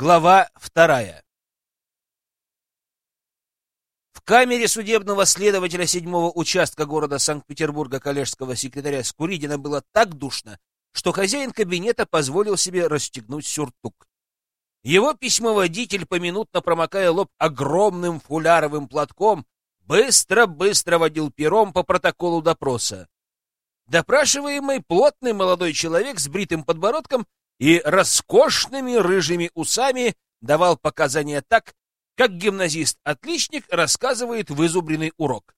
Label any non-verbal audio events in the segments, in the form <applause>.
Глава вторая. В камере судебного следователя седьмого участка города Санкт-Петербурга коллежского секретаря Скуридина было так душно, что хозяин кабинета позволил себе расстегнуть сюртук. Его письмоводитель, поминутно промокая лоб огромным фуляровым платком, быстро-быстро водил пером по протоколу допроса. Допрашиваемый плотный молодой человек с бритым подбородком и роскошными рыжими усами давал показания так, как гимназист-отличник рассказывает вызубренный урок.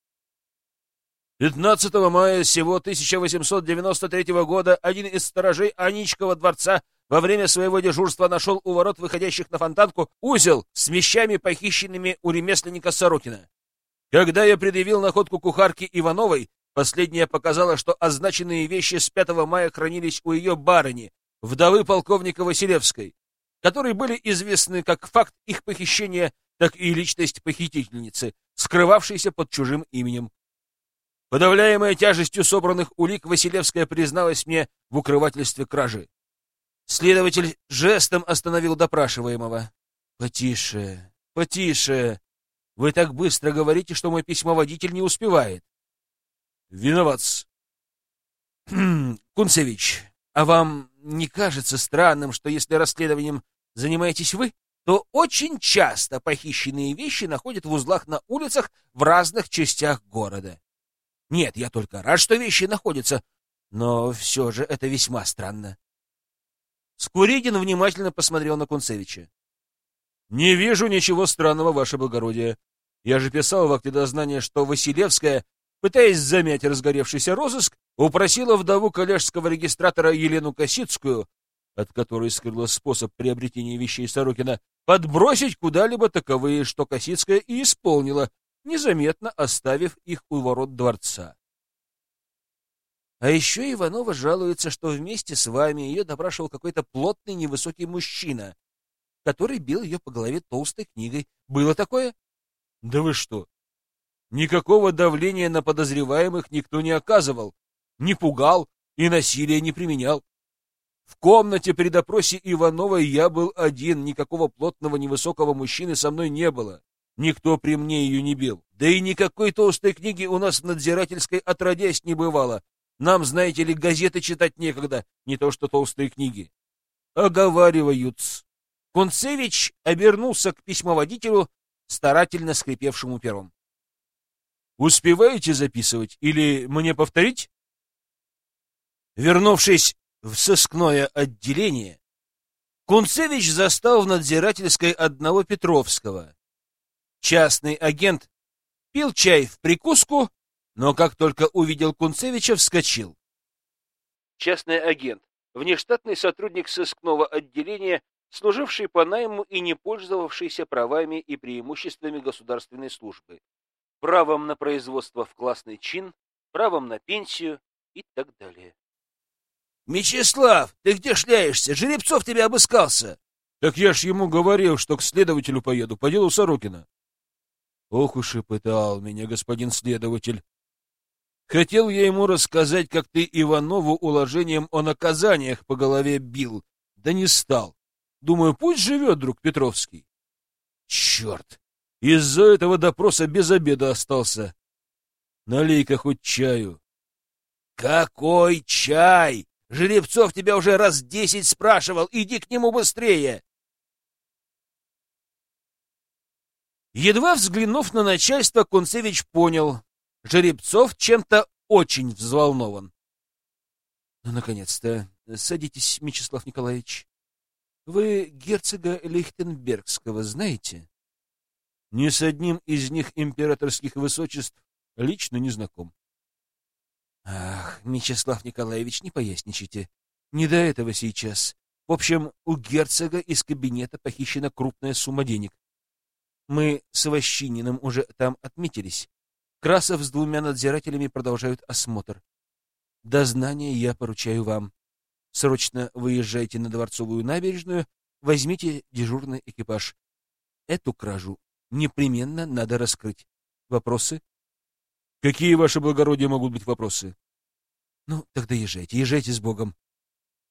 15 мая сего 1893 года один из сторожей Аничкова дворца во время своего дежурства нашел у ворот, выходящих на фонтанку, узел с вещами, похищенными у ремесленника Сорокина. Когда я предъявил находку кухарки Ивановой, последняя показала, что означенные вещи с 5 мая хранились у ее барыни, вдовы полковника Василевской, которые были известны как факт их похищения, так и личность похитительницы, скрывавшейся под чужим именем. Подавляемая тяжестью собранных улик, Василевская призналась мне в укрывательстве кражи. Следователь жестом остановил допрашиваемого. «Потише, потише. Вы так быстро говорите, что мой письмоводитель не успевает». «Виноват. <clears throat> Кунцевич, а вам не кажется странным, что если расследованием занимаетесь вы, то очень часто похищенные вещи находят в узлах на улицах в разных частях города? Нет, я только рад, что вещи находятся, но все же это весьма странно. Скуридин внимательно посмотрел на Кунцевича. «Не вижу ничего странного, ваше благородие. Я же писал в акте дознания, что Василевская пытаясь замять разгоревшийся розыск, упросила вдову коллежского регистратора Елену Косицкую, от которой скрыла способ приобретения вещей Сорокина, подбросить куда-либо таковые, что Косицкая и исполнила, незаметно оставив их у ворот дворца. А еще Иванова жалуется, что вместе с вами ее допрашивал какой-то плотный невысокий мужчина, который бил ее по голове толстой книгой. Было такое? Да вы что? Никакого давления на подозреваемых никто не оказывал, не пугал и насилия не применял. В комнате при допросе Ивановой я был один, никакого плотного невысокого мужчины со мной не было. Никто при мне ее не бил. Да и никакой толстой книги у нас в надзирательской отродясь не бывало. Нам, знаете ли, газеты читать некогда, не то что толстые книги. Оговариваются. Концевич обернулся к письмоводителю, старательно скрипевшему пером. Успеваете записывать или мне повторить? Вернувшись в сыскное отделение, Кунцевич застал в надзирательской одного Петровского. Частный агент пил чай в прикуску, но как только увидел Кунцевича, вскочил. Частный агент, внештатный сотрудник сыскного отделения, служивший по найму и не пользовавшийся правами и преимуществами государственной службы правом на производство в классный чин, правом на пенсию и так далее. «Мечислав, ты где шляешься? Жеребцов тебя обыскался!» «Так я ж ему говорил, что к следователю поеду, по делу Сорокина». «Ох уж и пытал меня господин следователь. Хотел я ему рассказать, как ты Иванову уложением о наказаниях по голове бил, да не стал. Думаю, пусть живет друг Петровский». «Черт! Из-за этого допроса без обеда остался. Налей-ка хоть чаю. Какой чай? Жеребцов тебя уже раз десять спрашивал. Иди к нему быстрее. Едва взглянув на начальство, Кунцевич понял. Жеребцов чем-то очень взволнован. Ну, наконец-то. Садитесь, Мячеслав Николаевич. Вы герцога Лихтенбергского знаете? Ни с одним из них императорских высочеств лично не знаком. Ах, Мячеслав Николаевич, не поясничайте. Не до этого сейчас. В общем, у герцога из кабинета похищена крупная сумма денег. Мы с Ващининым уже там отметились. Красов с двумя надзирателями продолжают осмотр. Дознание я поручаю вам. Срочно выезжайте на Дворцовую набережную, возьмите дежурный экипаж. Эту кражу непременно надо раскрыть. Вопросы? Какие, ваше благородие, могут быть вопросы? Ну, тогда езжайте, езжайте с Богом.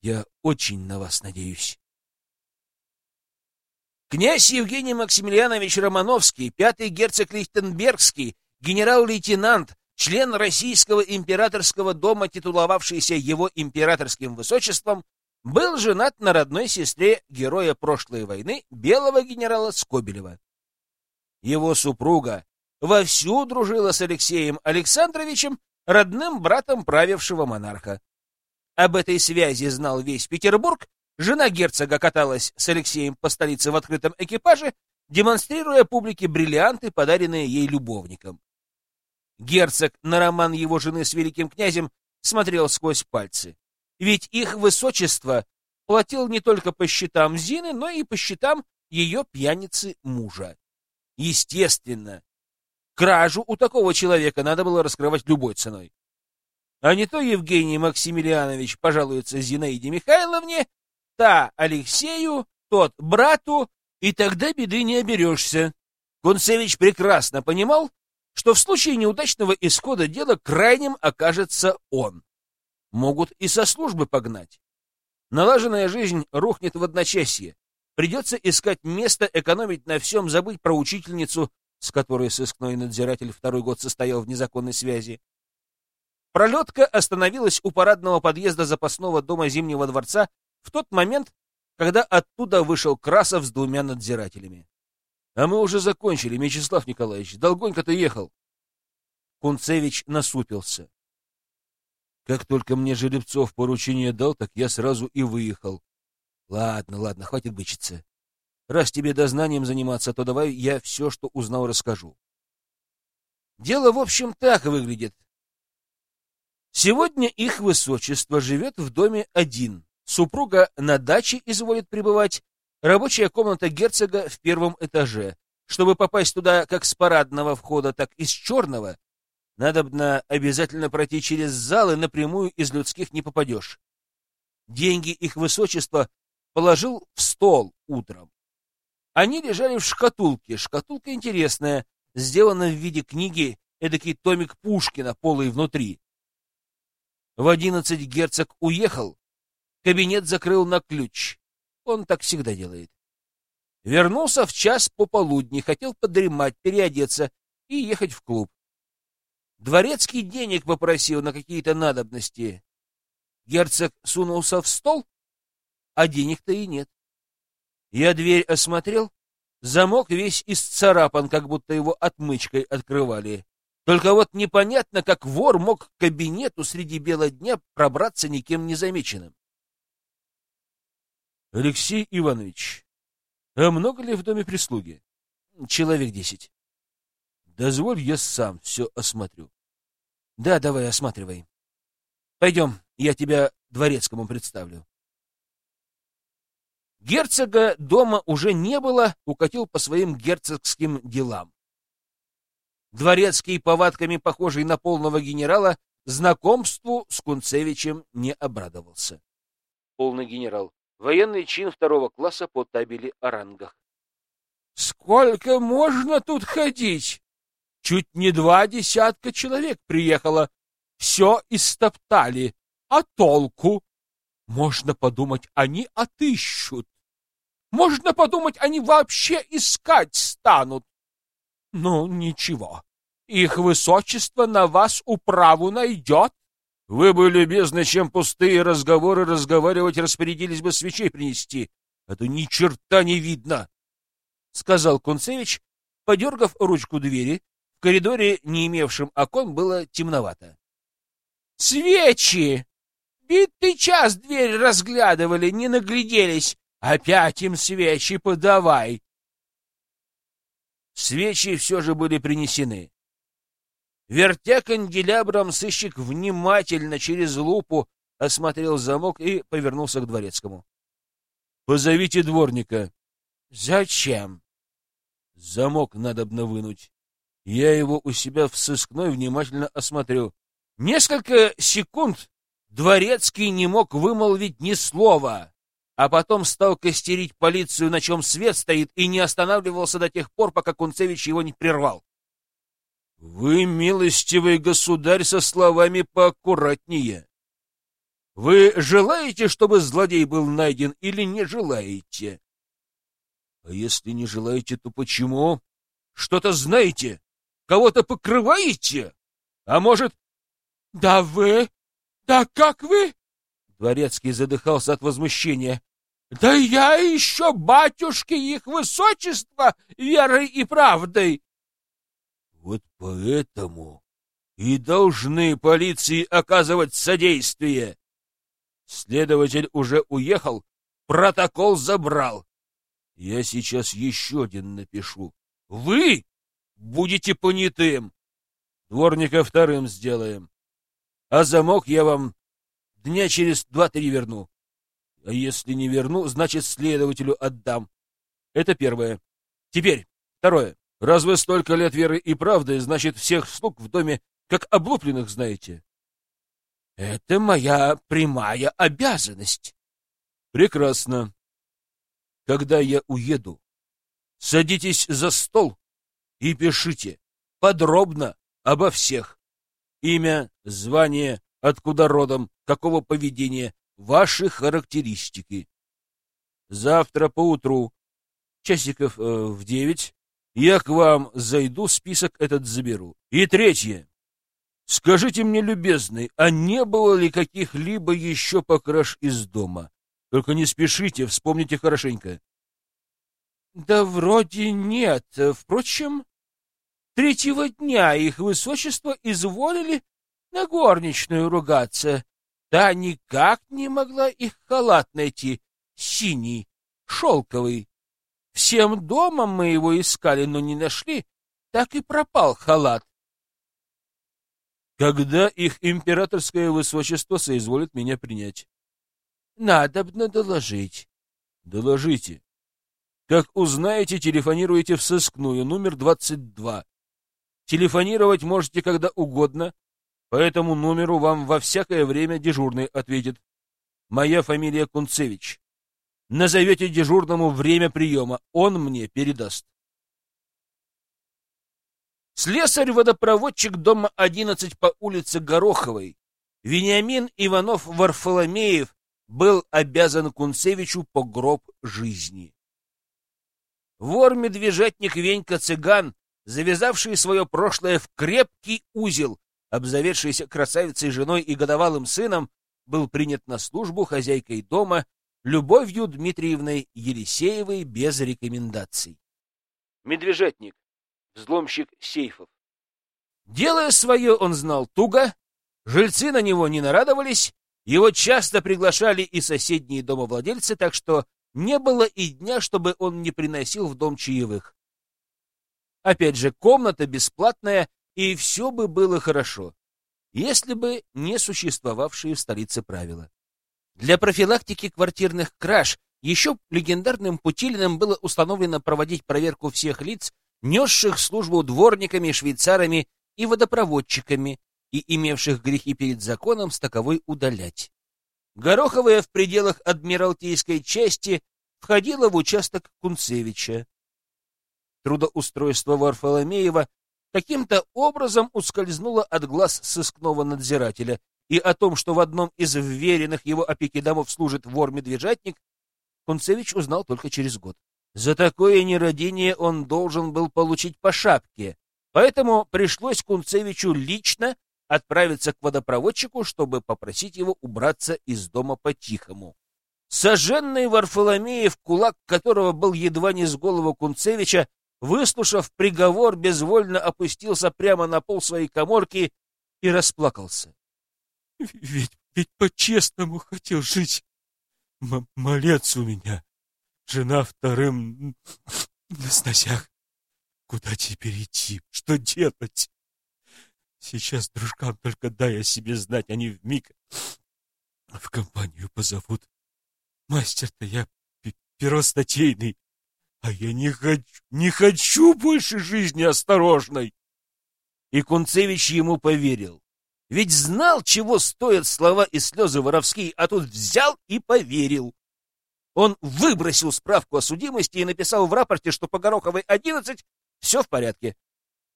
Я очень на вас надеюсь. Князь Евгений Максимилианович Романовский, пятый герцог Лихтенбергский, генерал-лейтенант, член Российского императорского дома, титуловавшийся его императорским высочеством, был женат на родной сестре героя прошлой войны, белого генерала Скобелева. Его супруга вовсю дружила с Алексеем Александровичем, родным братом правившего монарха. Об этой связи знал весь Петербург, жена герцога каталась с Алексеем по столице в открытом экипаже, демонстрируя публике бриллианты, подаренные ей любовником. Герцог на роман его жены с великим князем смотрел сквозь пальцы. Ведь их высочество платил не только по счетам Зины, но и по счетам ее пьяницы мужа. Естественно, кражу у такого человека надо было раскрывать любой ценой. А не то Евгений Максимилианович пожалуется Зинаиде Михайловне, та Алексею, тот брату, и тогда беды не оберешься. Кунцевич прекрасно понимал, что в случае неудачного исхода дела крайним окажется он. Могут и со службы погнать. Налаженная жизнь рухнет в одночасье. Придется искать место, экономить на всем, забыть про учительницу, с которой сыскной надзиратель второй год состоял в незаконной связи. Пролетка остановилась у парадного подъезда запасного дома Зимнего дворца в тот момент, когда оттуда вышел Красов с двумя надзирателями. А мы уже закончили, Мячеслав Николаевич. Долгонько ты ехал. Кунцевич насупился. Как только мне Жеребцов поручение дал, так я сразу и выехал. Ладно, ладно, хватит бычиться. Раз тебе дознанием заниматься, то давай я все, что узнал, расскажу. Дело, в общем, так выглядит. Сегодня их высочество живет в доме один. Супруга на даче изволит пребывать, Рабочая комната герцога в первом этаже. Чтобы попасть туда как с парадного входа, так и с черного, надо обязательно пройти через залы, напрямую из людских не попадешь. Деньги их высочества положил в стол утром. Они лежали в шкатулке. Шкатулка интересная, сделана в виде книги, эдакий томик Пушкина, полый внутри. В одиннадцать герцог уехал, кабинет закрыл на ключ. Он так всегда делает. Вернулся в час пополудни, хотел подремать, переодеться и ехать в клуб. Дворецкий денег попросил на какие-то надобности. Герцог сунулся в стол, а денег-то и нет. Я дверь осмотрел, замок весь исцарапан, как будто его отмычкой открывали. Только вот непонятно, как вор мог к кабинету среди бела дня пробраться никем незамеченным. Алексей Иванович, а много ли в доме прислуги? Человек десять. Дозволь, я сам все осмотрю. Да, давай, осматривай. Пойдем, я тебя дворецкому представлю. Герцога дома уже не было, укатил по своим герцогским делам. Дворецкий, повадками похожий на полного генерала, знакомству с Кунцевичем не обрадовался. Полный генерал. Военный чин второго класса по табели о рангах. «Сколько можно тут ходить? Чуть не два десятка человек приехало. Все истоптали. А толку? Можно подумать, они отыщут. Можно подумать, они вообще искать станут. Ну, ничего. Их высочество на вас управу найдет. Вы бы, любезны, чем пустые разговоры разговаривать, распорядились бы свечей принести, а то ни черта не видно, — сказал Кунцевич, подергав ручку двери. В коридоре, не имевшем окон, было темновато. — Свечи! Битый час дверь разглядывали, не нагляделись. Опять им свечи подавай! Свечи все же были принесены. Вертя канделябром, сыщик внимательно через лупу осмотрел замок и повернулся к дворецкому. — Позовите дворника. — Зачем? — Замок надобно вынуть. Я его у себя в сыскной внимательно осмотрю. Несколько секунд дворецкий не мог вымолвить ни слова, а потом стал костерить полицию, на чем свет стоит, и не останавливался до тех пор, пока Кунцевич его не прервал. Вы, милостивый государь, со словами поаккуратнее. Вы желаете, чтобы злодей был найден, или не желаете? А если не желаете, то почему? Что-то знаете? Кого-то покрываете? А может... Да вы? Да как вы? Дворецкий задыхался от возмущения. Да я еще батюшки их высочества верой и правдой. Вот поэтому и должны полиции оказывать содействие. Следователь уже уехал, протокол забрал. Я сейчас еще один напишу. Вы будете понятым. Дворника вторым сделаем. А замок я вам дня через два-три верну. А если не верну, значит, следователю отдам. Это первое. Теперь, второе. Раз вы столько лет веры и правды, значит, всех слуг в доме как облупленных знаете. Это моя прямая обязанность. Прекрасно. Когда я уеду, садитесь за стол и пишите подробно обо всех. Имя, звание, откуда родом, какого поведения, ваши характеристики. Завтра поутру, часиков э, в девять, я к вам зайду, список этот заберу. И третье. Скажите мне, любезный, а не было ли каких-либо еще покраш из дома? Только не спешите, вспомните хорошенько. Да вроде нет. Впрочем, третьего дня их высочество изволили на горничную ругаться. Да никак не могла их халат найти, синий, шелковый. Всем домом мы его искали, но не нашли, так и пропал халат. Когда их императорское высочество соизволит меня принять? Надобно доложить. Доложите. Как узнаете, телефонируйте в сыскную, номер 22. Телефонировать можете когда угодно, по этому номеру вам во всякое время дежурный ответит. Моя фамилия Кунцевич. Назовете дежурному время приема, он мне передаст. Слесарь-водопроводчик дома 11 по улице Гороховой Вениамин Иванов-Варфоломеев был обязан Кунцевичу по гроб жизни. Вор-медвежатник Венька-цыган, завязавший свое прошлое в крепкий узел, обзаведшийся красавицей женой и годовалым сыном, был принят на службу хозяйкой дома Любовью Дмитриевной Елисеевой без рекомендаций. Медвежатник взломщик сейфов. Делая свое, он знал туго, жильцы на него не нарадовались, его часто приглашали и соседние домовладельцы, так что не было и дня, чтобы он не приносил в дом чаевых. Опять же, комната бесплатная, и все бы было хорошо, если бы не существовавшие в столице правила. Для профилактики квартирных краж еще легендарным Путилиным было установлено проводить проверку всех лиц, несших службу дворниками, швейцарами и водопроводчиками, и имевших грехи перед законом с таковой удалять. Гороховая в пределах Адмиралтейской части входила в участок Кунцевича. Трудоустройство Варфоломеева каким-то образом ускользнуло от глаз сыскного надзирателя, и о том, что в одном из вверенных его опеки домов служит вор-медвежатник, Кунцевич узнал только через год. За такое нерадение он должен был получить по шапке, поэтому пришлось Кунцевичу лично отправиться к водопроводчику, чтобы попросить его убраться из дома по-тихому. Сожженный Варфоломеев, кулак которого был едва не с голову Кунцевича, выслушав приговор, безвольно опустился прямо на пол своей коморки и расплакался. — Ведь, ведь по-честному хотел жить. М Малец у меня Жена вторым на сносях. Куда теперь идти? Что делать? Сейчас дружкам только дай о себе знать, они вмиг в компанию позовут. Мастер-то я первостатейный, а я не хочу, не хочу больше жизни осторожной. И Кунцевич ему поверил. Ведь знал, чего стоят слова и слезы воровские, а тут взял и поверил. Он выбросил справку о судимости и написал в рапорте, что по Гороховой 11 все в порядке.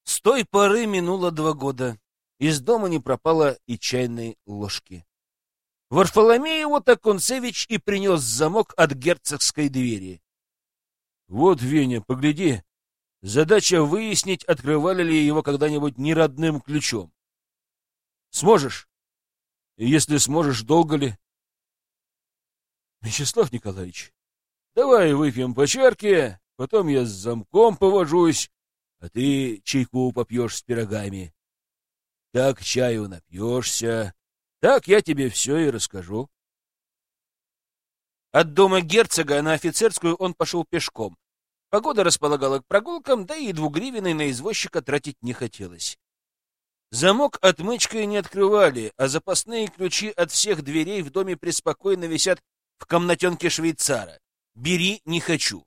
С той поры минуло два года. Из дома не пропало и чайной ложки. Варфоломееву Концевич и принес замок от герцогской двери. Вот, Веня, погляди. Задача выяснить, открывали ли его когда-нибудь неродным ключом. Сможешь? Если сможешь, долго ли? Вячеслав Николаевич, давай выпьем по чарке, потом я с замком повожусь, а ты чайку попьешь с пирогами. Так чаю напьешься, так я тебе все и расскажу. От дома герцога на офицерскую он пошел пешком. Погода располагала к прогулкам, да и двугривенной на извозчика тратить не хотелось. Замок отмычкой не открывали, а запасные ключи от всех дверей в доме преспокойно висят в комнатенке швейцара. Бери, не хочу.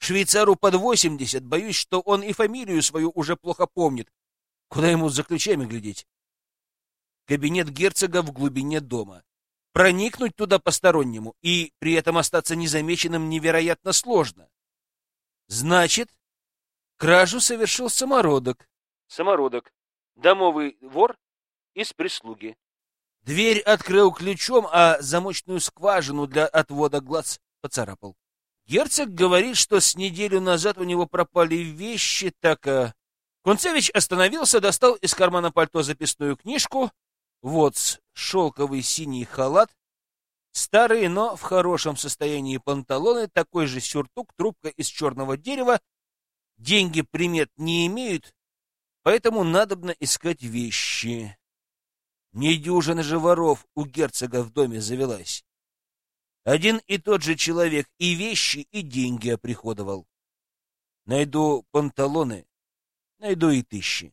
Швейцару под восемьдесят, боюсь, что он и фамилию свою уже плохо помнит. Куда ему за ключами глядеть? Кабинет герцога в глубине дома. Проникнуть туда постороннему и при этом остаться незамеченным невероятно сложно. Значит, кражу совершил самородок. Самородок домовый вор из прислуги. Дверь открыл ключом, а замочную скважину для отвода глаз поцарапал. Герцог говорит, что с неделю назад у него пропали вещи, так... А... Кунцевич остановился, достал из кармана пальто записную книжку. Вот, шелковый синий халат, старые, но в хорошем состоянии панталоны, такой же сюртук, трубка из черного дерева. Деньги примет не имеют, Поэтому надобно искать вещи. Недюжина же воров у герцога в доме завелась. Один и тот же человек и вещи, и деньги оприходовал. Найду панталоны, найду и тысячи.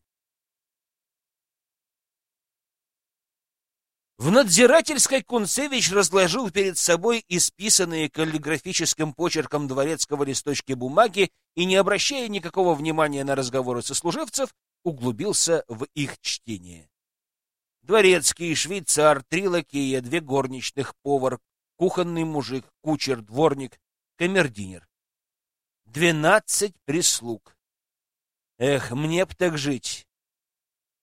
В надзирательской Кунцевич разложил перед собой исписанные каллиграфическим почерком дворецкого листочки бумаги и, не обращая никакого внимания на разговоры сослуживцев, углубился в их чтение. Дворецкий, швейцар, три лакея, две горничных, повар, кухонный мужик, кучер, дворник, камердинер. Двенадцать прислуг. Эх, мне б так жить.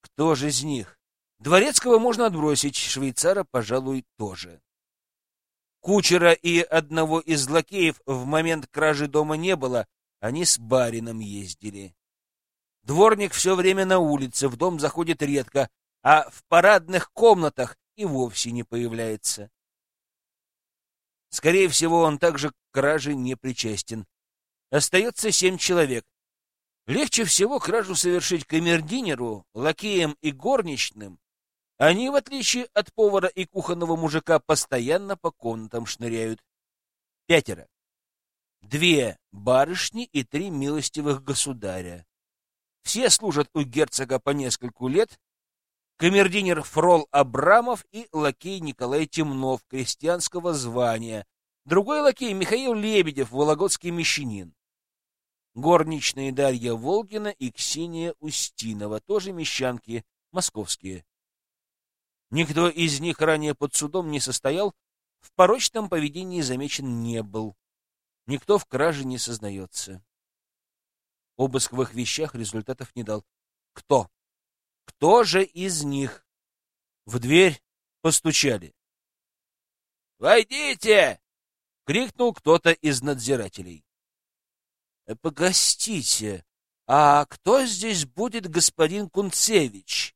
Кто же из них? Дворецкого можно отбросить, швейцара, пожалуй, тоже. Кучера и одного из лакеев в момент кражи дома не было, они с барином ездили. Дворник все время на улице, в дом заходит редко, а в парадных комнатах и вовсе не появляется. Скорее всего, он также к краже не причастен. Остается семь человек. Легче всего кражу совершить камердинеру, лакеям и горничным. Они, в отличие от повара и кухонного мужика, постоянно по комнатам шныряют. Пятеро. Две барышни и три милостивых государя. Все служат у герцога по нескольку лет. Камердинер Фрол Абрамов и лакей Николай Темнов крестьянского звания. Другой лакей Михаил Лебедев, вологодский мещанин. Горничные Дарья Волгина и Ксения Устинова, тоже мещанки, московские. Никто из них ранее под судом не состоял, в порочном поведении замечен не был. Никто в краже не сознается. Обыск в их вещах результатов не дал. Кто? Кто же из них? В дверь постучали. «Войдите!» — крикнул кто-то из надзирателей. «Э, «Погостите, а кто здесь будет господин Кунцевич?»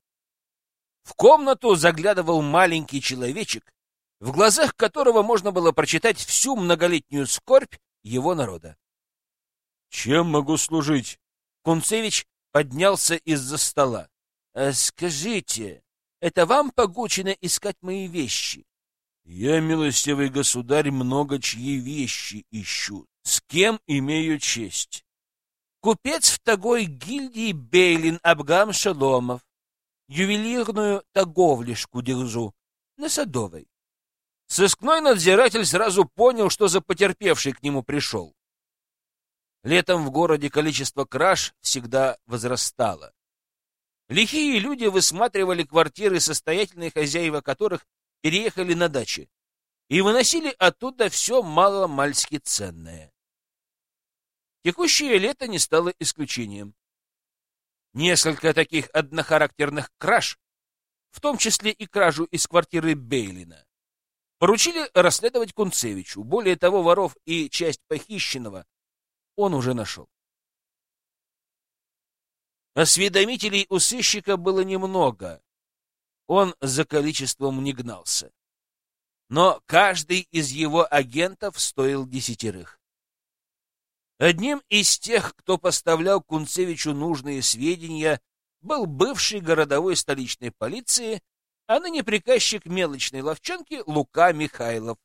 В комнату заглядывал маленький человечек, в глазах которого можно было прочитать всю многолетнюю скорбь его народа. Чем могу служить? Кунцевич поднялся из-за стола. «Э, скажите, это вам погучено искать мои вещи? Я, милостивый государь, много чьи вещи ищу. С кем имею честь? Купец в такой гильдии Бейлин Абгам Шаломов. Ювелирную торговлишку держу на Садовой. Сыскной надзиратель сразу понял, что за потерпевший к нему пришел. Летом в городе количество краж всегда возрастало. Лихие люди высматривали квартиры, состоятельные хозяева которых переехали на дачи и выносили оттуда все мало-мальски ценное. Текущее лето не стало исключением. Несколько таких однохарактерных краж, в том числе и кражу из квартиры Бейлина, поручили расследовать Кунцевичу. Более того, воров и часть похищенного он уже нашел. Осведомителей у сыщика было немного. Он за количеством не гнался. Но каждый из его агентов стоил десятерых. Одним из тех, кто поставлял Кунцевичу нужные сведения, был бывший городовой столичной полиции, а ныне приказчик мелочной ловчонки Лука Михайлов.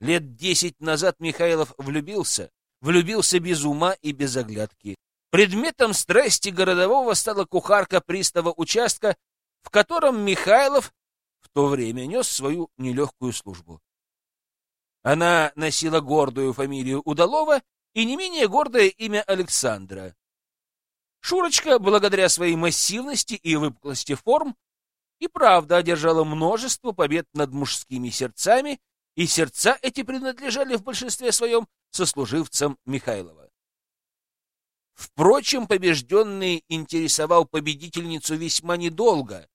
Лет десять назад Михайлов влюбился, влюбился без ума и без оглядки. Предметом страсти городового стала кухарка пристава участка, в котором Михайлов в то время нес свою нелегкую службу. Она носила гордую фамилию Удалова и не менее гордое имя Александра. Шурочка, благодаря своей массивности и выпуклости форм, и правда одержала множество побед над мужскими сердцами, и сердца эти принадлежали в большинстве своем сослуживцам Михайлова. Впрочем, побежденный интересовал победительницу весьма недолго,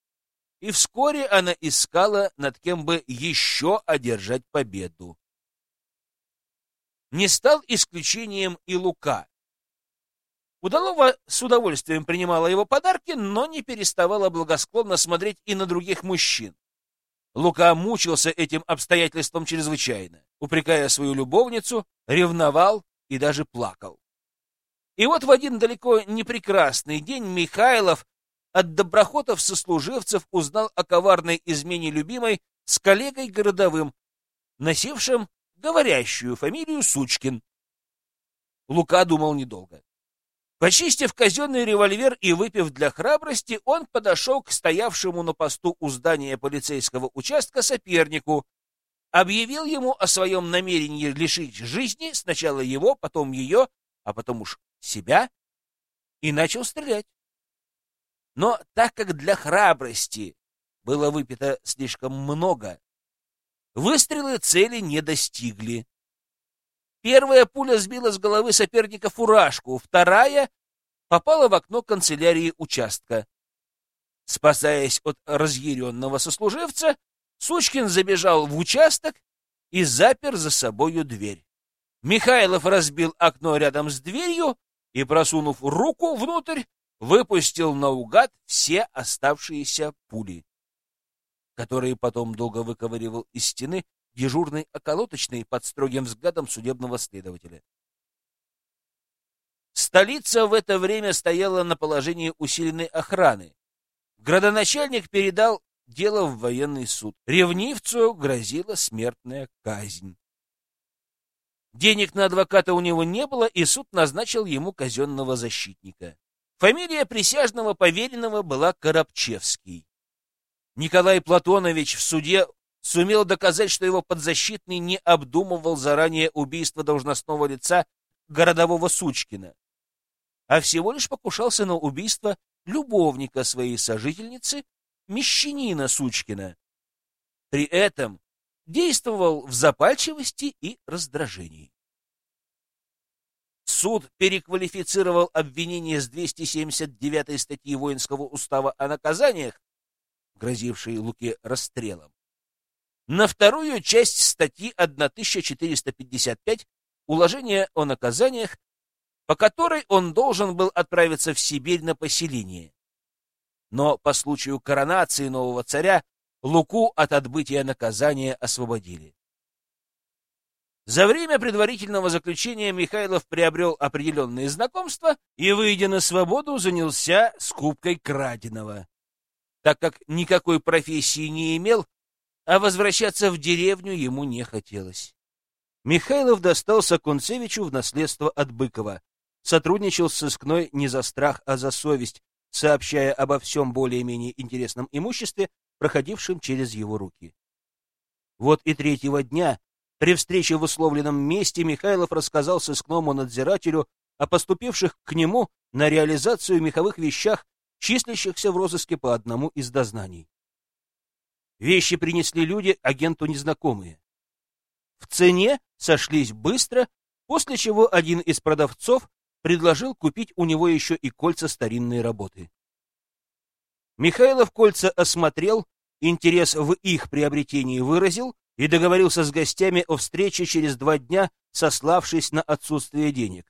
и вскоре она искала, над кем бы еще одержать победу. Не стал исключением и Лука. Удалова с удовольствием принимала его подарки, но не переставала благосклонно смотреть и на других мужчин. Лука мучился этим обстоятельством чрезвычайно, упрекая свою любовницу, ревновал и даже плакал. И вот в один далеко не прекрасный день Михайлов от доброхотов-сослуживцев узнал о коварной измене любимой с коллегой городовым, носившим говорящую фамилию Сучкин. Лука думал недолго. Почистив казенный револьвер и выпив для храбрости, он подошел к стоявшему на посту у здания полицейского участка сопернику, объявил ему о своем намерении лишить жизни сначала его, потом ее, а потом уж себя, и начал стрелять. Но так как для храбрости было выпито слишком много, выстрелы цели не достигли. Первая пуля сбила с головы соперника фуражку, вторая попала в окно канцелярии участка. Спасаясь от разъяренного сослуживца, Сучкин забежал в участок и запер за собою дверь. Михайлов разбил окно рядом с дверью и, просунув руку внутрь, выпустил наугад все оставшиеся пули, которые потом долго выковыривал из стены дежурный околоточный под строгим взглядом судебного следователя. Столица в это время стояла на положении усиленной охраны. Градоначальник передал дело в военный суд. Ревнивцу грозила смертная казнь. Денег на адвоката у него не было, и суд назначил ему казенного защитника. Фамилия присяжного поверенного была Коробчевский. Николай Платонович в суде сумел доказать, что его подзащитный не обдумывал заранее убийство должностного лица городового Сучкина, а всего лишь покушался на убийство любовника своей сожительницы, мещанина Сучкина. При этом действовал в запальчивости и раздражении. Суд переквалифицировал обвинение с 279 статьи Воинского устава о наказаниях, грозившей Луке расстрелом, на вторую часть статьи 1455 «Уложение о наказаниях», по которой он должен был отправиться в Сибирь на поселение. Но по случаю коронации нового царя Луку от отбытия наказания освободили. За время предварительного заключения Михайлов приобрел определенные знакомства и, выйдя на свободу, занялся скупкой краденого. Так как никакой профессии не имел, а возвращаться в деревню ему не хотелось. Михайлов достался Кунцевичу в наследство от Быкова, сотрудничал с сыскной не за страх, а за совесть, сообщая обо всем более-менее интересном имуществе, проходившем через его руки. Вот и третьего дня, при встрече в условленном месте, Михайлов рассказал сыскному надзирателю о поступивших к нему на реализацию меховых вещах, числящихся в розыске по одному из дознаний. Вещи принесли люди, агенту незнакомые. В цене сошлись быстро, после чего один из продавцов предложил купить у него еще и кольца старинной работы. Михайлов кольца осмотрел, интерес в их приобретении выразил и договорился с гостями о встрече через два дня, сославшись на отсутствие денег.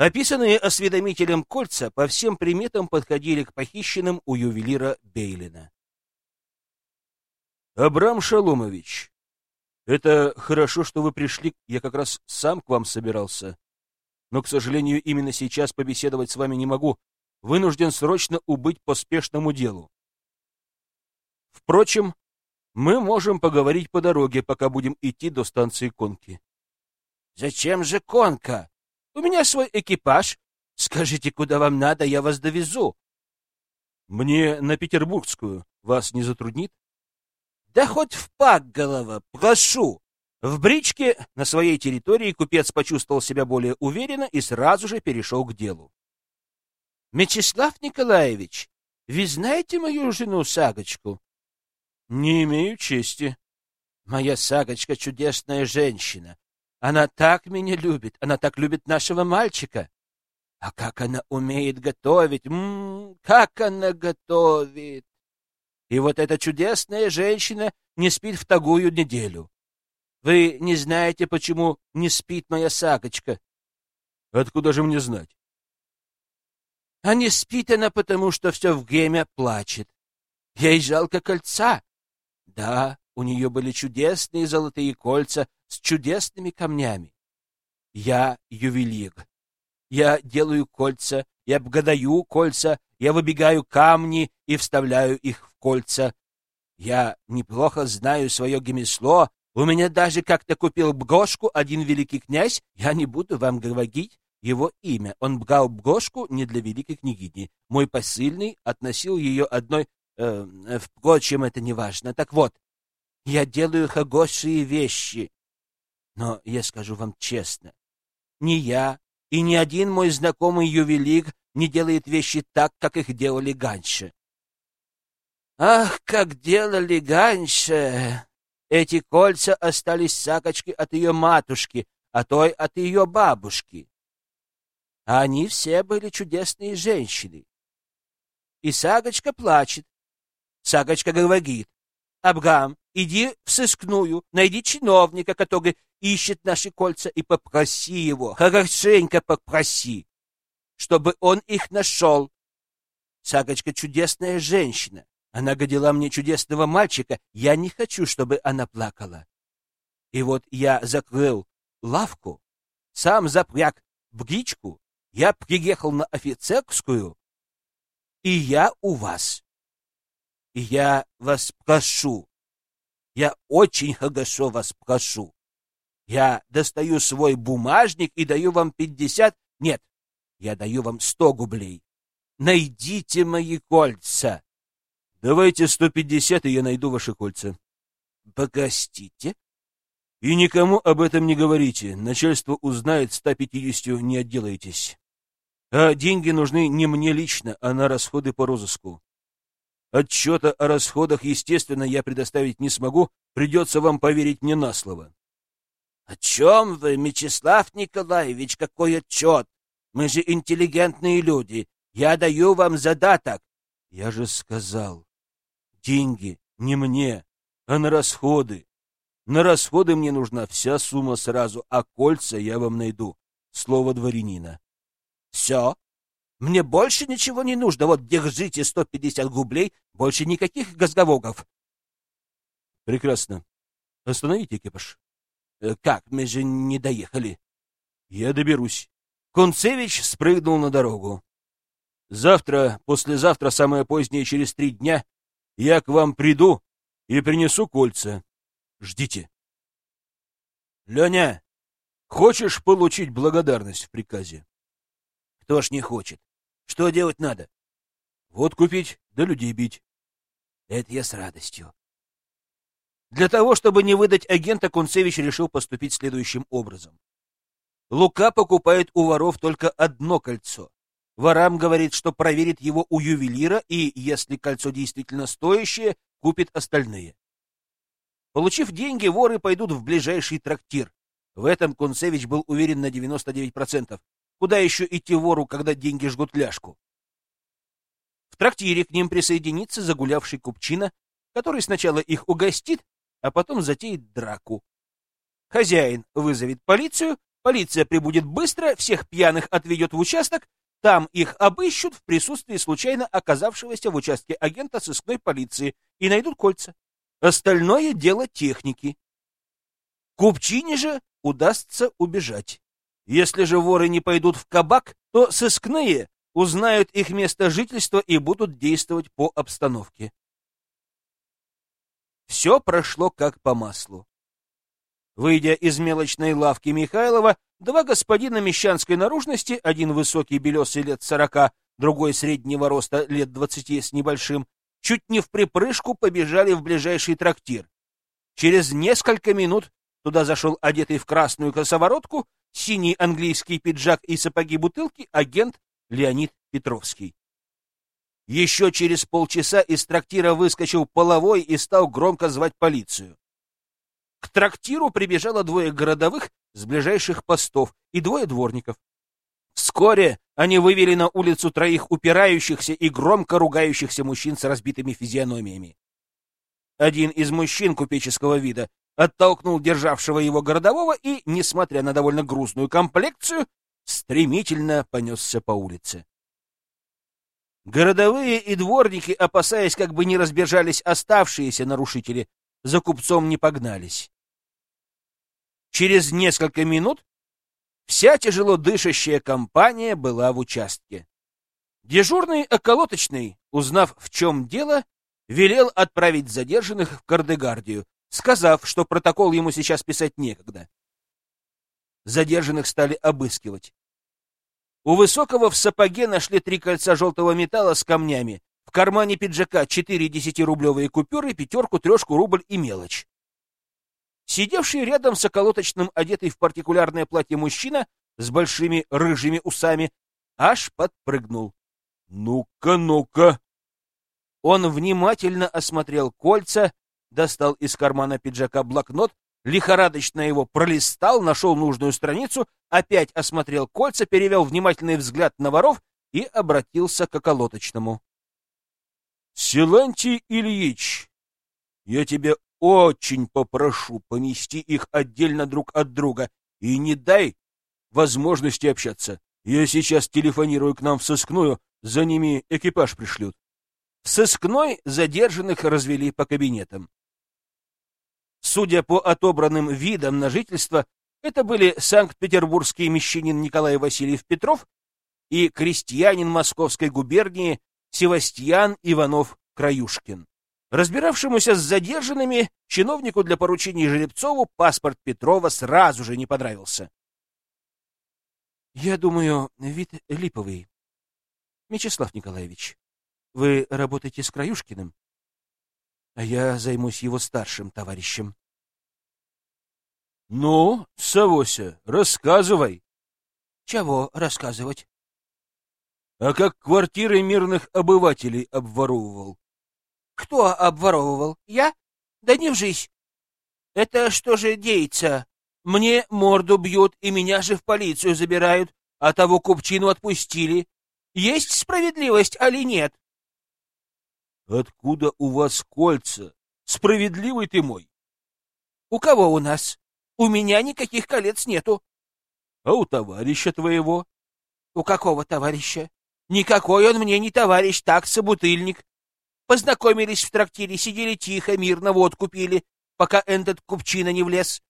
Описанные осведомителем кольца по всем приметам подходили к похищенным у ювелира Бейлина. «Абрам Шаломович, это хорошо, что вы пришли, я как раз сам к вам собирался. Но, к сожалению, именно сейчас побеседовать с вами не могу. Вынужден срочно убыть по спешному делу. Впрочем, мы можем поговорить по дороге, пока будем идти до станции Конки. Зачем же Конка? У меня свой экипаж. Скажите, куда вам надо, я вас довезу. Мне на Петербургскую. Вас не затруднит? Да хоть в пак, голова, прошу. В бричке на своей территории купец почувствовал себя более уверенно и сразу же перешел к делу. Мечислав Николаевич, вы знаете мою жену Сагочку? Не имею чести. Моя Сагочка чудесная женщина. Она так меня любит, она так любит нашего мальчика. А как она умеет готовить! М -м, как она готовит! И вот эта чудесная женщина не спит в такую неделю. Вы не знаете, почему не спит моя Сагочка? Откуда же мне знать? А не спит она, потому что все время плачет. Ей жалко кольца. Да, у нее были чудесные золотые кольца с чудесными камнями. Я ювелир. Я делаю кольца, я обгадаю кольца, я выбегаю камни и вставляю их в кольца. Я неплохо знаю свое гемесло. У меня даже как-то купил бгошку один великий князь. Я не буду вам говорить его имя. Он брал бгошку не для великой княгини. Мой посыльный относил ее одной... Э, впрочем, это не важно. Так вот, я делаю хорошие вещи. Но я скажу вам честно, ни я, и ни один мой знакомый ювелир не делает вещи так, как их делали раньше. Ах, как делали раньше! Эти кольца остались сакочки от ее матушки, а той от ее бабушки. А они все были чудесные женщины. И Сагочка плачет. Сагочка говорит, «Абгам, иди в сыскную, найди чиновника, который ищет наши кольца, и попроси его, хорошенько попроси, чтобы он их нашел. Сагочка чудесная женщина. Она годила мне чудесного мальчика. Я не хочу, чтобы она плакала. И вот я закрыл лавку, сам запряг в гичку, я приехал на офицерскую, и я у вас. И я вас прошу, я очень хорошо вас прошу. Я достаю свой бумажник и даю вам пятьдесят... Нет, я даю вам сто гублей. Найдите мои кольца. Давайте сто пятьдесят, и я найду ваши кольца. Погостите. И никому об этом не говорите. Начальство узнает, ста пятьдесятью не отделаетесь. А деньги нужны не мне лично, а на расходы по розыску. Отчета о расходах, естественно, я предоставить не смогу, придется вам поверить мне на слово. — О чем вы, Мечислав Николаевич, какой отчет? Мы же интеллигентные люди. Я даю вам задаток. Я же сказал, деньги не мне, а на расходы. На расходы мне нужна вся сумма сразу, а кольца я вам найду. Слово дворянина. Все? Мне больше ничего не нужно. Вот держите 150 рублей, больше никаких газговогов. Прекрасно. Остановите экипаж. Э, как? Мы же не доехали. Я доберусь. Кунцевич спрыгнул на дорогу. Завтра, послезавтра, самое позднее, через три дня, я к вам приду и принесу кольца. Ждите. Леня, хочешь получить благодарность в приказе? Кто ж не хочет? Что делать надо? Вот купить, да людей бить. Это я с радостью. Для того, чтобы не выдать агента, Кунцевич решил поступить следующим образом. Лука покупает у воров только одно кольцо. Ворам говорит, что проверит его у ювелира и, если кольцо действительно стоящее, купит остальные. Получив деньги, воры пойдут в ближайший трактир. В этом Кунцевич был уверен на 99%. Куда еще идти вору, когда деньги жгут ляжку? В трактире к ним присоединится загулявший купчина, который сначала их угостит, а потом затеет драку. Хозяин вызовет полицию, Полиция прибудет быстро, всех пьяных отведет в участок, там их обыщут в присутствии случайно оказавшегося в участке агента сыскной полиции и найдут кольца. Остальное дело техники. Купчине же удастся убежать. Если же воры не пойдут в кабак, то сыскные узнают их место жительства и будут действовать по обстановке. Все прошло как по маслу. Выйдя из мелочной лавки Михайлова, два господина мещанской наружности, один высокий белесый лет сорока, другой среднего роста лет двадцати с небольшим, чуть не в припрыжку побежали в ближайший трактир. Через несколько минут туда зашел одетый в красную косоворотку, синий английский пиджак и сапоги-бутылки агент Леонид Петровский. Еще через полчаса из трактира выскочил половой и стал громко звать полицию. К трактиру прибежало двое городовых с ближайших постов и двое дворников. Вскоре они вывели на улицу троих упирающихся и громко ругающихся мужчин с разбитыми физиономиями. Один из мужчин купеческого вида оттолкнул державшего его городового и, несмотря на довольно грустную комплекцию, стремительно понесся по улице. Городовые и дворники, опасаясь, как бы не разбежались оставшиеся нарушители, за купцом не погнались. Через несколько минут вся тяжело дышащая компания была в участке. Дежурный околоточный, узнав, в чем дело, велел отправить задержанных в Кардегардию, сказав, что протокол ему сейчас писать некогда. Задержанных стали обыскивать. У Высокого в сапоге нашли три кольца желтого металла с камнями, в кармане пиджака четыре десятирублевые купюры, пятерку, трешку, рубль и мелочь. Сидевший рядом с околоточным, одетый в партикулярное платье мужчина с большими рыжими усами, аж подпрыгнул. «Ну-ка, ну-ка!» Он внимательно осмотрел кольца, достал из кармана пиджака блокнот, лихорадочно его пролистал, нашел нужную страницу, опять осмотрел кольца, перевел внимательный взгляд на воров и обратился к околоточному. — Силантий Ильич, я тебя очень попрошу помести их отдельно друг от друга и не дай возможности общаться. Я сейчас телефонирую к нам в сыскную, за ними экипаж пришлют. В сыскной задержанных развели по кабинетам. Судя по отобранным видам на жительство, это были санкт-петербургский мещанин Николай Васильев Петров и крестьянин Московской губернии Севастьян Иванов Краюшкин. Разбиравшемуся с задержанными чиновнику для поручений Жеребцову паспорт Петрова сразу же не понравился. — Я думаю, вид липовый. Мячеслав Николаевич, вы работаете с Краюшкиным? А я займусь его старшим товарищем. — Ну, Савося, рассказывай. — Чего рассказывать? — А как квартиры мирных обывателей обворовывал? — Кто обворовывал? Я? Да не вжись. Это что же деется? Мне морду бьют, и меня же в полицию забирают, а того купчину отпустили. Есть справедливость, али нет? Откуда у вас кольца? Справедливый ты мой. У кого у нас? У меня никаких колец нету. А у товарища твоего? У какого товарища? Никакой он мне не товарищ, так, собутыльник. Познакомились в трактире, сидели тихо, мирно, водку пили, пока этот купчина не влез.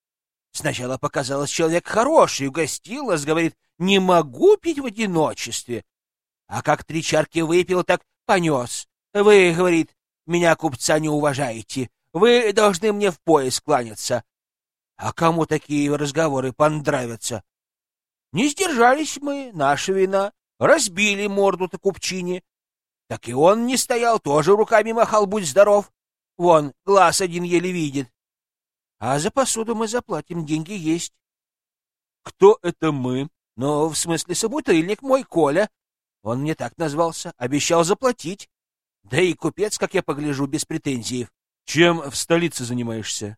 Сначала показалось, человек хороший, угостил нас, говорит, не могу пить в одиночестве. А как три чарки выпил, так понес. Вы, говорит, меня, купца, не уважаете. Вы должны мне в пояс кланяться. А кому такие разговоры понравятся? Не сдержались мы, наша вина. Разбили морду-то купчине. Так и он не стоял, тоже руками махал, будь здоров. Вон, глаз один еле видит. А за посуду мы заплатим, деньги есть. Кто это мы? Ну, в смысле, собутыльник мой, Коля. Он мне так назвался, обещал заплатить. Да и купец, как я погляжу, без претензий. Чем в столице занимаешься?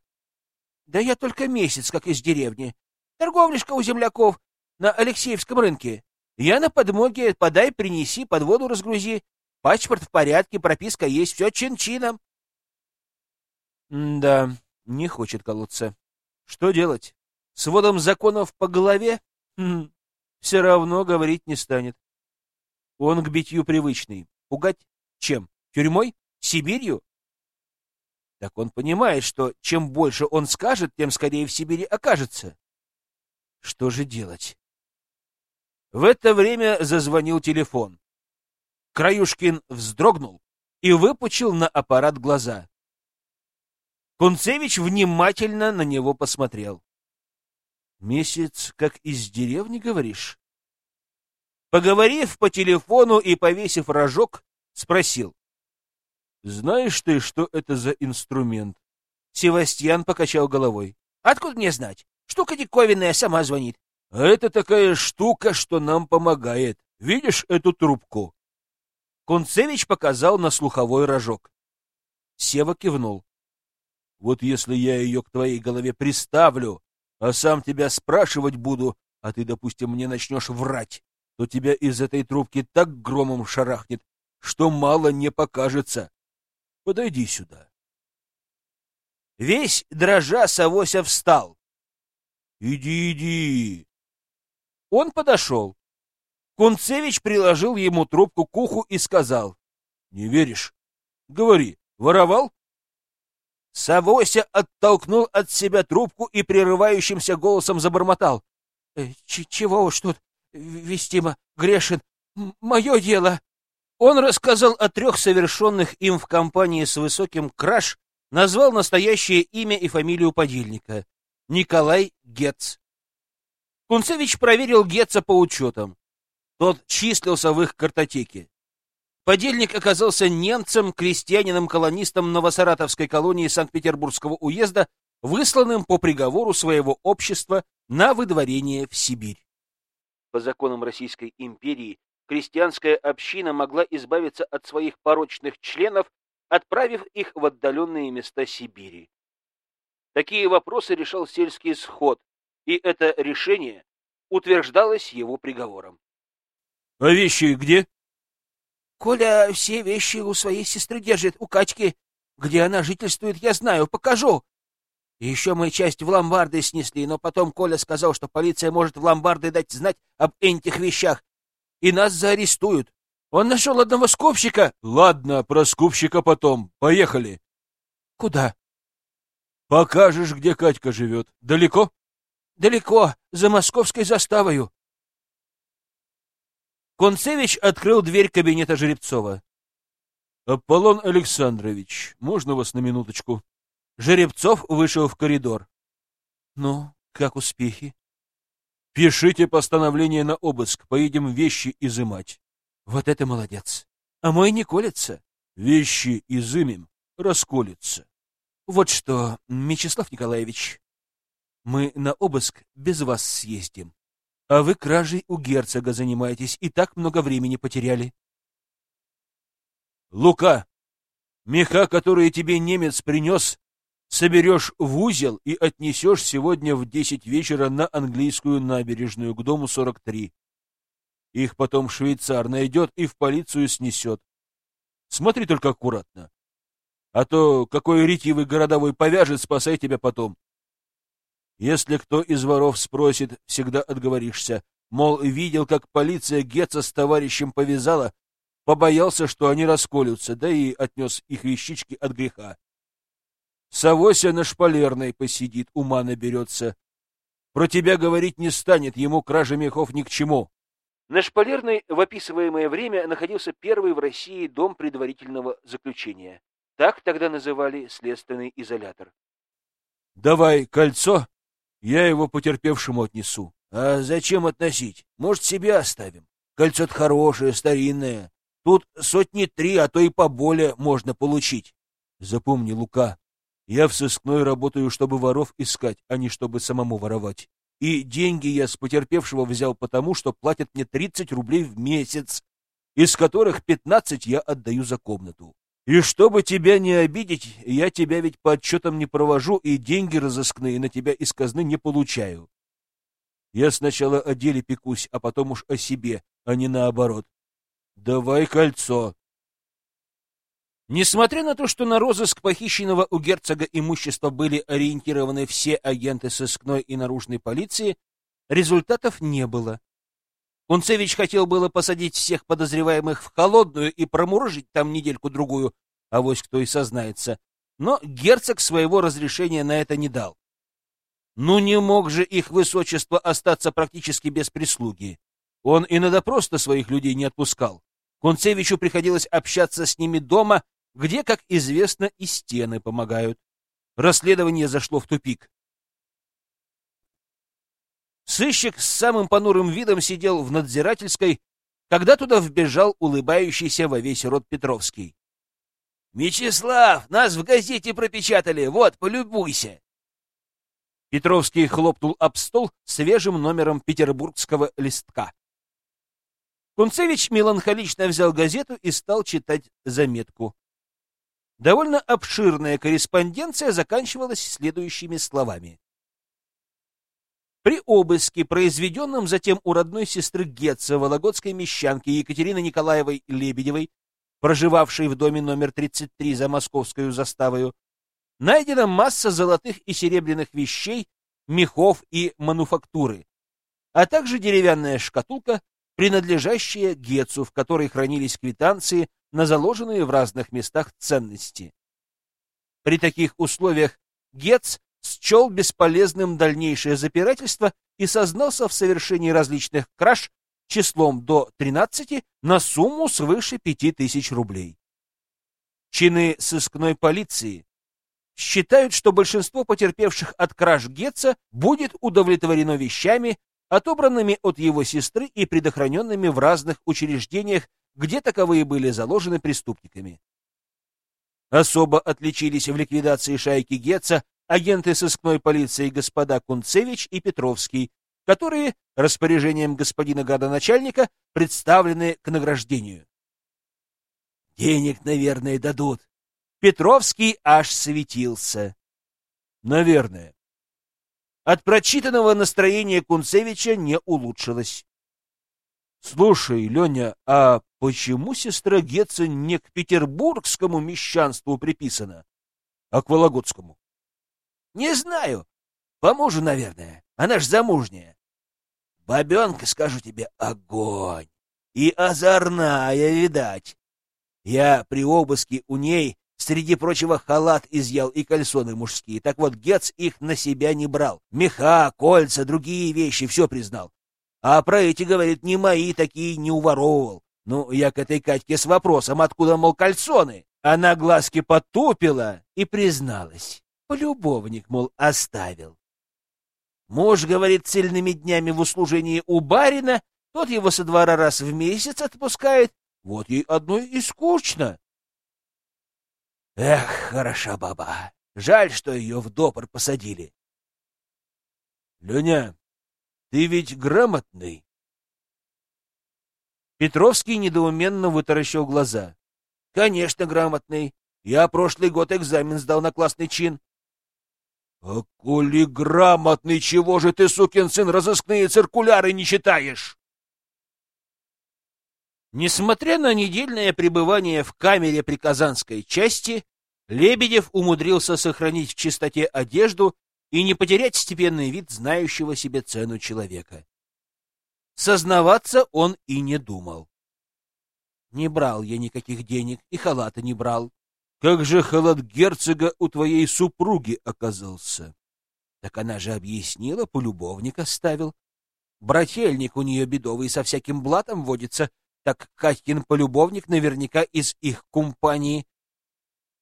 Да я только месяц, как из деревни. Торговляшка у земляков на Алексеевском рынке. Я на подмоге, подай, принеси, под воду разгрузи. Паспорт в порядке, прописка есть, все чин-чином. Да, не хочет колоться. Что делать? сводом законов по голове, хм, все равно говорить не станет. Он к битью привычный. Пугать чем? Тюрьмой? Сибирью? Так он понимает, что чем больше он скажет, тем скорее в Сибири окажется. Что же делать? В это время зазвонил телефон. Краюшкин вздрогнул и выпучил на аппарат глаза. Кунцевич внимательно на него посмотрел. «Месяц, как из деревни, говоришь?» Поговорив по телефону и повесив рожок, спросил. «Знаешь ты, что это за инструмент?» Севастьян покачал головой. «Откуда мне знать? Штука диковинная, сама звонит». «А это такая штука, что нам помогает. Видишь эту трубку?» Кунцевич показал на слуховой рожок. Сева кивнул. «Вот если я ее к твоей голове приставлю, а сам тебя спрашивать буду, а ты, допустим, мне начнешь врать, то тебя из этой трубки так громом шарахнет, что мало не покажется. Подойди сюда». Весь дрожа Савося встал. «Иди, иди!» Он подошел. Кунцевич приложил ему трубку к уху и сказал. — Не веришь? Говори, воровал? Савося оттолкнул от себя трубку и прерывающимся голосом забормотал. «Э, — Чего уж тут, Вестима, грешен, мое дело. Он рассказал о трех совершенных им в компании с высоким краж, назвал настоящее имя и фамилию подельника — Николай Гетц. Кунцевич проверил Гетца по учетам. Тот числился в их картотеке. Подельник оказался немцем, крестьянином-колонистом Новосаратовской колонии Санкт-Петербургского уезда, высланным по приговору своего общества на выдворение в Сибирь. По законам Российской империи крестьянская община могла избавиться от своих порочных членов, отправив их в отдаленные места Сибири. Такие вопросы решал сельский сход, и это решение утверждалось его приговором. А вещи где? Коля все вещи у своей сестры держит, у Качки. Где она жительствует, я знаю, покажу. И еще мы часть в ломбарды снесли, но потом Коля сказал, что полиция может в ломбарды дать знать об этих вещах, и нас заарестуют. Он нашел одного скупщика. Ладно, про скупщика потом. Поехали. Куда? Покажешь, где Катька живет. Далеко? Далеко, за московской заставою. Концевич открыл дверь кабинета Жеребцова. «Аполлон Александрович, можно вас на минуточку?» Жеребцов вышел в коридор. «Ну, как успехи?» «Пишите постановление на обыск, поедем вещи изымать». «Вот это молодец! А мой не колется?» «Вещи изымем, расколется». «Вот что, Мечислав Николаевич, мы на обыск без вас съездим. А вы кражей у герцога занимаетесь и так много времени потеряли. Лука, меха, которые тебе немец принес, соберешь в узел и отнесешь сегодня в десять вечера на английскую набережную к дому 43. Их потом швейцар найдет и в полицию снесет. Смотри только аккуратно. А то какой ретивый городовой повяжет, спасай тебя потом. Если кто из воров спросит, всегда отговоришься. Мол, видел, как полиция Гетца с товарищем повязала, побоялся, что они расколются, да и отнес их вещички от греха. Савося на шпалерной посидит, ума наберется. Про тебя говорить не станет, ему кража мехов ни к чему. На шпалерной в описываемое время находился первый в России дом предварительного заключения. Так тогда называли следственный изолятор. «Давай кольцо я его потерпевшему отнесу. А зачем относить? Может, себе оставим? Кольцо-то хорошее, старинное. Тут сотни три, а то и поболее можно получить. Запомни, Лука, я в сыскной работаю, чтобы воров искать, а не чтобы самому воровать. И деньги я с потерпевшего взял потому, что платят мне 30 рублей в месяц, из которых 15 я отдаю за комнату. И чтобы тебя не обидеть, я тебя ведь по отчетам не провожу и деньги разыскные на тебя из казны не получаю. Я сначала о деле пекусь, а потом уж о себе, а не наоборот. Давай кольцо. Несмотря на то, что на розыск похищенного у герцога имущества были ориентированы все агенты сыскной и наружной полиции, результатов не было. Кунцевич хотел было посадить всех подозреваемых в холодную и промурыжить там недельку-другую, а вось кто и сознается, но герцог своего разрешения на это не дал. Ну не мог же их высочество остаться практически без прислуги. Он и на допрос-то своих людей не отпускал. Кунцевичу приходилось общаться с ними дома где, как известно, и стены помогают. Расследование зашло в тупик. Сыщик с самым понурым видом сидел в надзирательской, когда туда вбежал улыбающийся во весь рот Петровский. «Мечислав, нас в газете пропечатали, вот, полюбуйся!» Петровский хлопнул об стол свежим номером петербургского листка. Кунцевич меланхолично взял газету и стал читать заметку. Довольно обширная корреспонденция заканчивалась следующими словами. При обыске, произведенном затем у родной сестры Гетца, вологодской мещанки Екатерины Николаевой Лебедевой, проживавшей в доме номер 33 за московскую заставою, найдена масса золотых и серебряных вещей, мехов и мануфактуры, а также деревянная шкатулка, принадлежащая Гетцу, в которой хранились квитанции на заложенные в разных местах ценности. При таких условиях Гетц счел бесполезным дальнейшее запирательство и сознался в совершении различных краж числом до 13 на сумму свыше 5000 рублей. Чины сыскной полиции считают, что большинство потерпевших от краж Гетца будет удовлетворено вещами, отобранными от его сестры и предохраненными в разных учреждениях где таковые были заложены преступниками. Особо отличились в ликвидации шайки Гетца агенты сыскной полиции господа Кунцевич и Петровский, которые распоряжением господина градоначальника представлены к награждению. Денег, наверное, дадут. Петровский аж светился. Наверное. От прочитанного настроение Кунцевича не улучшилось. Слушай, Леня, а почему сестра Гетца не к петербургскому мещанству приписана, а к вологодскому? Не знаю. По мужу, наверное. Она ж замужняя. Бабенка, скажу тебе, огонь. И озорная, видать. Я при обыске у ней, среди прочего, халат изъял и кальсоны мужские. Так вот, Гец их на себя не брал. Меха, кольца, другие вещи, все признал. А про эти, говорит, не мои такие не уворовывал. Ну, я к этой Катьке с вопросом, откуда, мол, кальсоны? Она глазки потупила и призналась. Полюбовник, мол, оставил. Муж, говорит, цельными днями в услужении у барина, тот его со двора раз в месяц отпускает. Вот ей одной и скучно. Эх, хороша баба. Жаль, что ее в допор посадили. Леня, ты ведь грамотный. Петровский недоуменно вытаращил глаза. Конечно, грамотный. Я прошлый год экзамен сдал на классный чин. А коли грамотный, чего же ты, сукин сын, разыскные циркуляры не читаешь? Несмотря на недельное пребывание в камере при Казанской части, Лебедев умудрился сохранить в чистоте одежду и не потерять степенный вид знающего себе цену человека. Сознаваться он и не думал. Не брал я никаких денег и халата не брал. Как же халат герцога у твоей супруги оказался? Так она же объяснила, полюбовник оставил. Брательник у нее бедовый со всяким блатом водится, так Катькин полюбовник наверняка из их компании.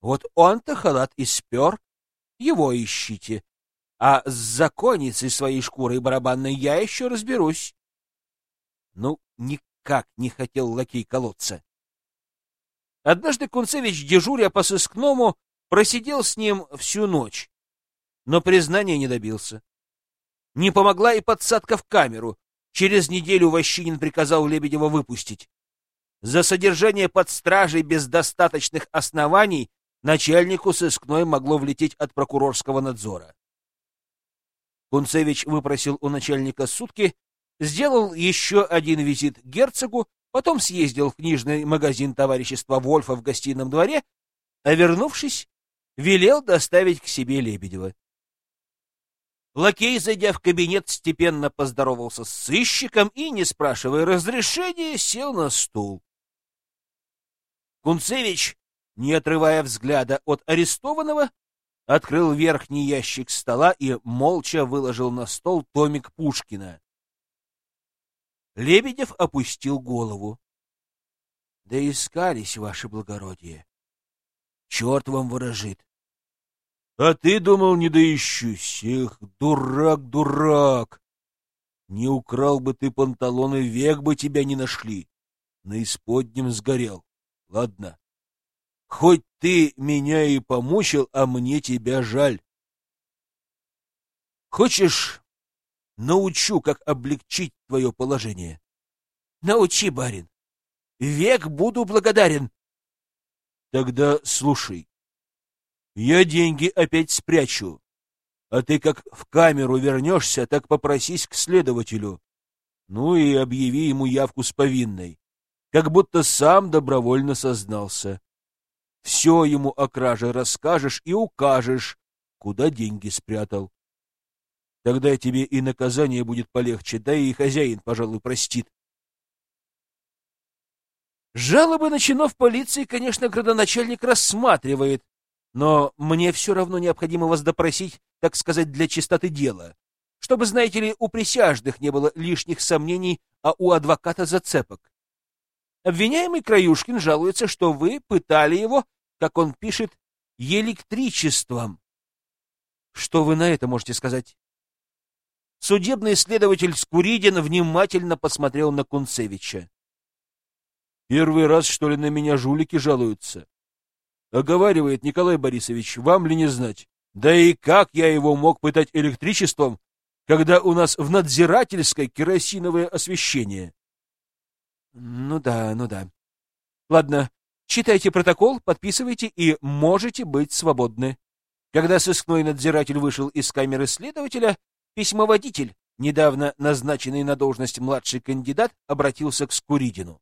Вот он-то халат и спер, его ищите, а с законницей своей шкурой барабанной я еще разберусь. Ну, никак не хотел лакей колоться. Однажды Кунцевич, дежуря по сыскному, просидел с ним всю ночь, но признания не добился. Не помогла и подсадка в камеру. Через неделю Ващинин приказал Лебедева выпустить. За содержание под стражей без достаточных оснований начальнику сыскной могло влететь от прокурорского надзора. Кунцевич выпросил у начальника сутки, сделал еще один визит герцогу, потом съездил в книжный магазин товарищества Вольфа в гостином дворе а вернувшись, велел доставить к себе Лебедева. Лакей, зайдя в кабинет, степенно поздоровался с сыщиком и, не спрашивая разрешения, сел на стул. Кунцевич, не отрывая взгляда от арестованного, открыл верхний ящик стола и молча выложил на стол томик Пушкина. Лебедев опустил голову. — Да искались, ваше благородие. Черт вам ворожит. — А ты думал, не доищусь? Эх, дурак, дурак! Не украл бы ты панталоны, век бы тебя не нашли. На исподнем сгорел. Ладно, Хоть ты меня и помучил, а мне тебя жаль. Хочешь, научу, как облегчить твое положение? Научи, барин. Век буду благодарен. Тогда слушай. Я деньги опять спрячу. А ты как в камеру вернешься, так попросись к следователю. Ну и объяви ему явку с повинной. Как будто сам добровольно сознался. Все ему о краже расскажешь и укажешь, куда деньги спрятал. Тогда тебе и наказание будет полегче, да и хозяин, пожалуй, простит. Жалобы на чинов полиции, конечно, градоначальник рассматривает, но мне все равно необходимо вас допросить, так сказать, для чистоты дела, чтобы, знаете ли, у присяжных не было лишних сомнений, а у адвоката зацепок. Обвиняемый Краюшкин жалуется, что вы пытали его, как он пишет, электричеством. Что вы на это можете сказать? Судебный следователь Скуридин внимательно посмотрел на Кунцевича. Первый раз, что ли, на меня жулики жалуются? Оговаривает Николай Борисович, вам ли не знать? Да и как я его мог пытать электричеством, когда у нас в надзирательской керосиновое освещение? Ну да, ну да. Ладно, читайте протокол, подписывайте и можете быть свободны. Когда сыскной надзиратель вышел из камеры следователя, письмоводитель, недавно назначенный на должность младший кандидат, обратился к Скуридину.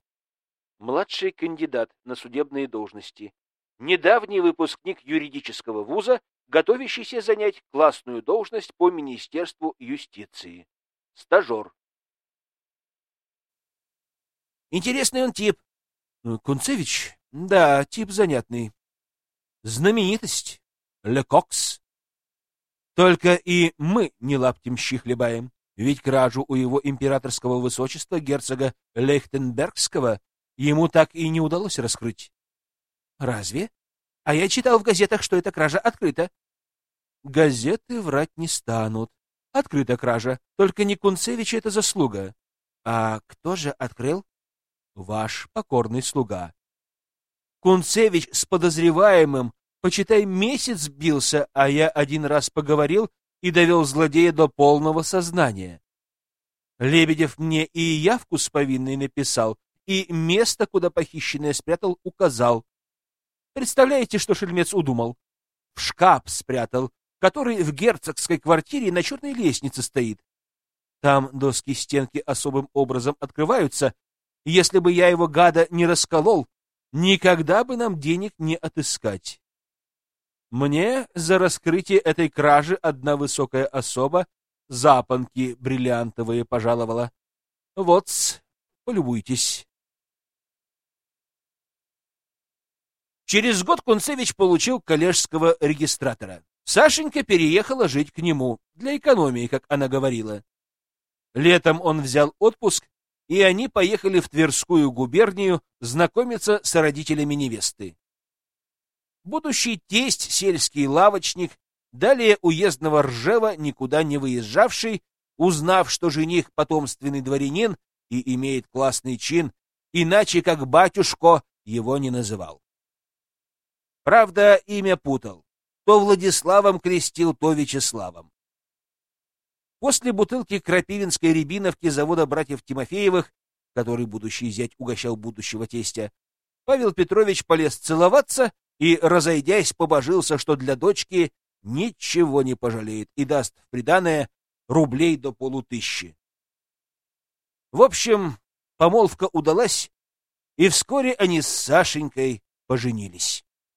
Младший кандидат на судебные должности. Недавний выпускник юридического вуза, готовящийся занять классную должность по Министерству юстиции. Стажер. Интересный он тип. Ну, Кунцевич? Да, тип занятный. Знаменитость. Лекокс. Только и мы не лаптемщи хлебаем. Ведь кражу у его императорского высочества, герцога Лейхтенбергского, ему так и не удалось раскрыть. Разве? А я читал в газетах, что эта кража открыта. Газеты врать не станут. Открыта кража. Только не Кунцевич это заслуга. А кто же открыл? ваш покорный слуга. Кунцевич с подозреваемым, почитай, месяц бился, а я один раз поговорил и довел злодея до полного сознания. Лебедев мне и явку с повинной написал, и место, куда похищенное спрятал, указал. Представляете, что шельмец удумал? В шкаф спрятал, который в герцогской квартире на черной лестнице стоит. Там доски стенки особым образом открываются, если бы я его, гада, не расколол, никогда бы нам денег не отыскать. Мне за раскрытие этой кражи одна высокая особа запонки бриллиантовые пожаловала. Вот, полюбуйтесь. Через год Кунцевич получил коллежского регистратора. Сашенька переехала жить к нему, для экономии, как она говорила. Летом он взял отпуск и они поехали в Тверскую губернию знакомиться с родителями невесты. Будущий тесть, сельский лавочник, далее уездного Ржева, никуда не выезжавший, узнав, что жених потомственный дворянин и имеет классный чин, иначе как батюшко его не называл. Правда, имя путал. То Владиславом крестил, то Вячеславом. После бутылки крапивинской рябиновки завода братьев Тимофеевых, который будущий зять угощал будущего тестя, Павел Петрович полез целоваться и, разойдясь, побожился, что для дочки ничего не пожалеет и даст в приданое рублей до полутыщи. В общем, помолвка удалась, и вскоре они с Сашенькой поженились.